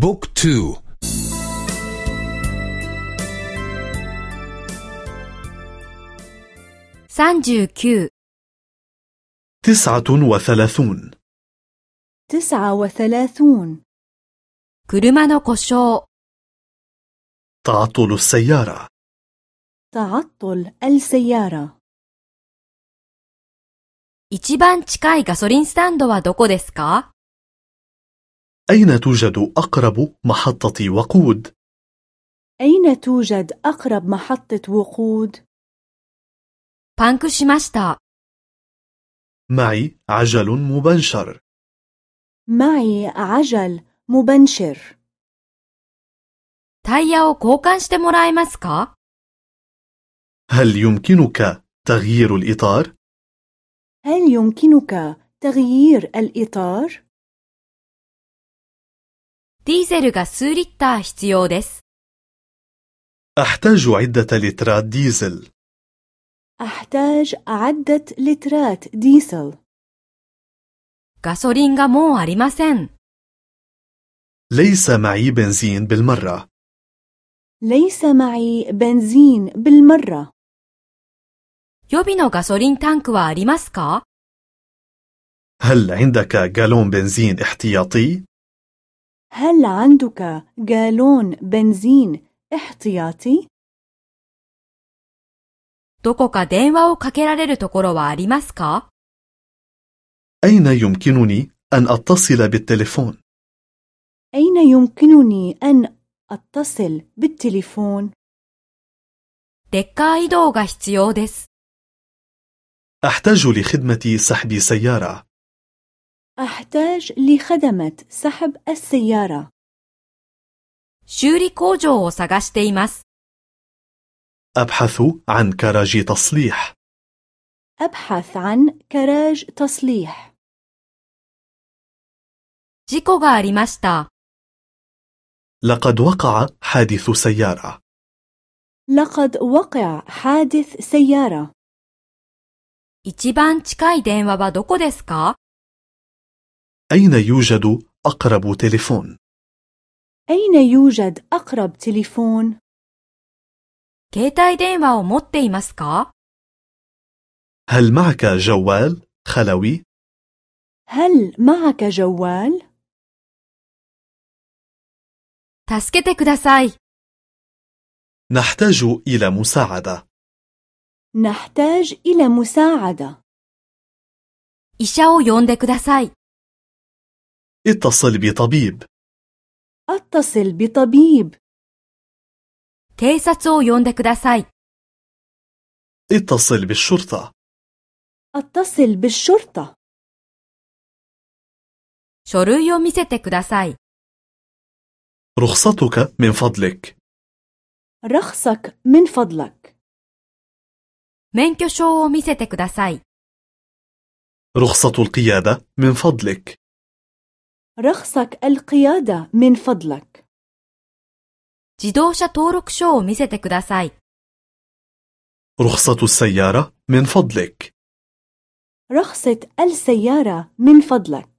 بوك تو39 تسعة وثلاثون تسعة وثلاثون 車の故障 تعطل السيارة تعطل السيارة 一番近いガソリンスタンドはどこですか أين توجد أقرب محطة وقود؟ أين توجد أقرب محطة وقود؟ パンクしました。 معي عجل مبنشر معي عجل مبنشر タイヤを交換してもらえますか هل يمكنك تغيير الإطار؟ هل يمكنك تغيير الإطار؟ ディーゼルが数リッター必要です。 أحتاج عدة لترات ديزل أحتاج عدة لترات ديزل ガソリンがもうありません。 ليس معي بنزين بالمرة ليس معي بنزين بالمرة 予備のガソリンタンクはありますか هل عندك جالون بنزين احتياطي؟ هل عندك جالون بنزين احتياطي؟ どこか電話をかけられるところはありますか أين يمكنني أن أتصل بالتليفون؟ أين يمكنني أن أتصل بالتليفون؟ レッカー移動が必要です。 أحتاج لخدمة سحب سيارة أحتاج لخدمة سحب السيارة 修理工場を探しています。 أبحث عن كراج تصليح أبحث عن كراج تصليح 事故がありました。 لقد وقع حادث سيارة لقد وقع حادث سيارة 一番近い電話はどこですか أين يوجد أقرب تليفون؟ أين يوجد أقرب تليفون؟ 携帯電話を持っていますか هل معك جوال خلوي؟ هل معك جوال؟ 助けてください。 نحتاج إلى مساعدة نحتاج إلى مساعدة 医者を呼んでください。 اتصل بطبيب اتصل بطبيب 警察を呼んでください。 اتصل بالشرطة اتصل بالشرطة 書類を見せてください。 رخصتك من فضلك رخصك من فضلك 免許証を見せてください。 رخصة القيادة من فضلك رخصك القيادة من فضلك 自動車登録書を見せてください。 رخصة السيارة من فضلك رخصة السيارة من فضلك